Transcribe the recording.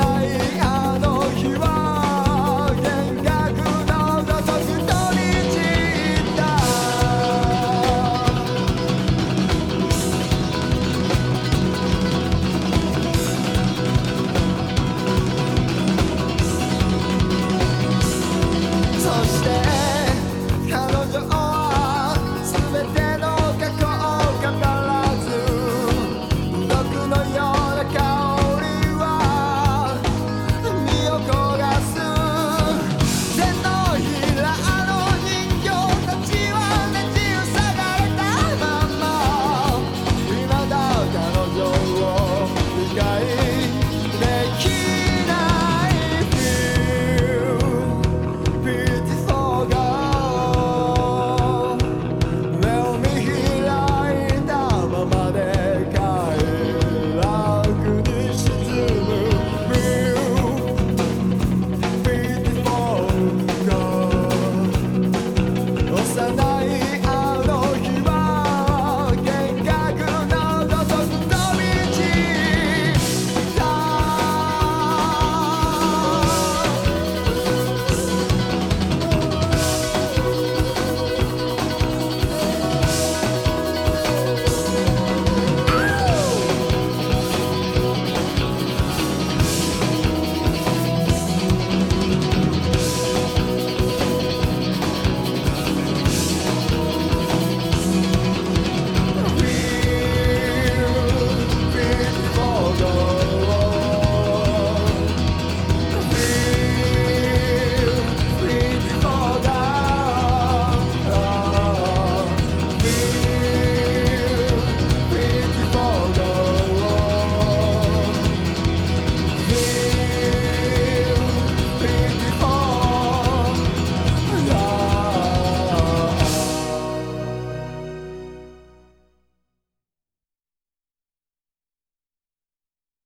life.